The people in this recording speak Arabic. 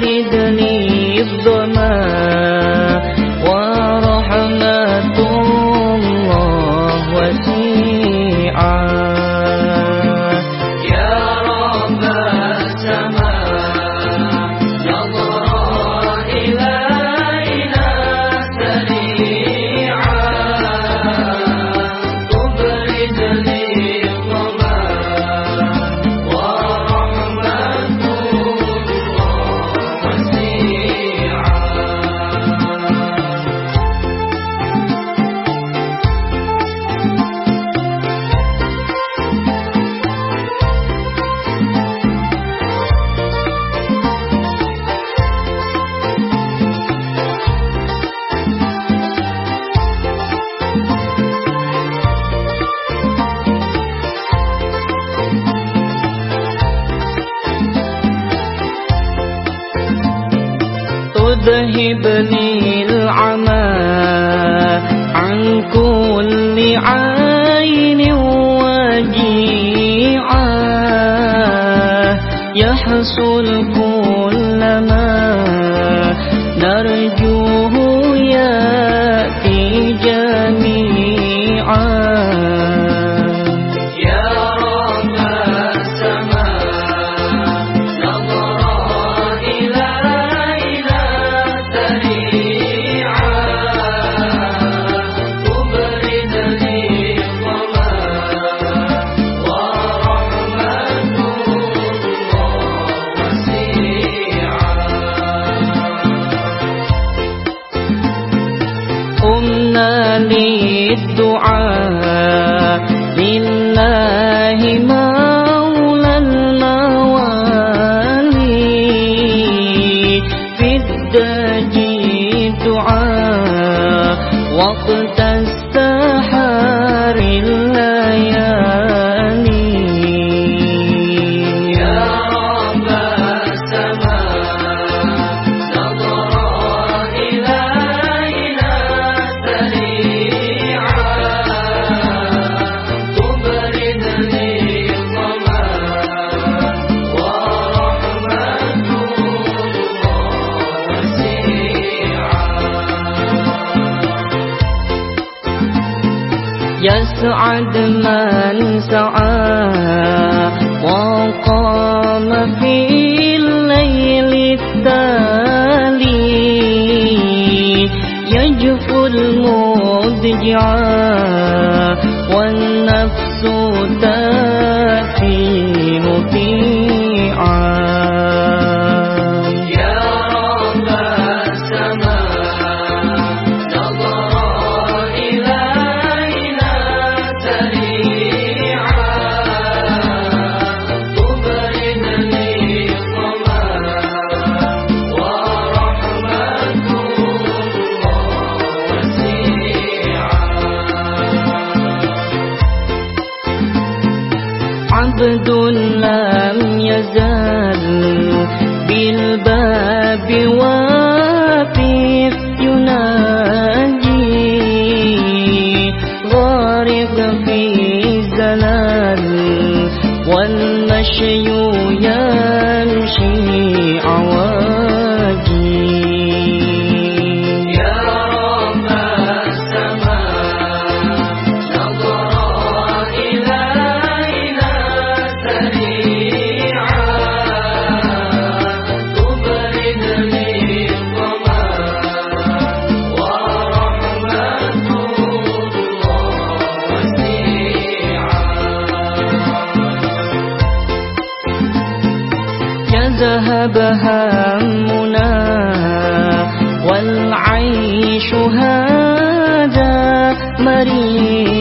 تبرد لي تذهبني العمى عن كل عين وجيعة يحصل كل يسعد من سعى وقام في الليل التالي. يجفو المضجع عبد لم يزال بالباب واقف يناجي غارق في زلال والمشي يمشي ذهب همنا والعيش هذا مريض.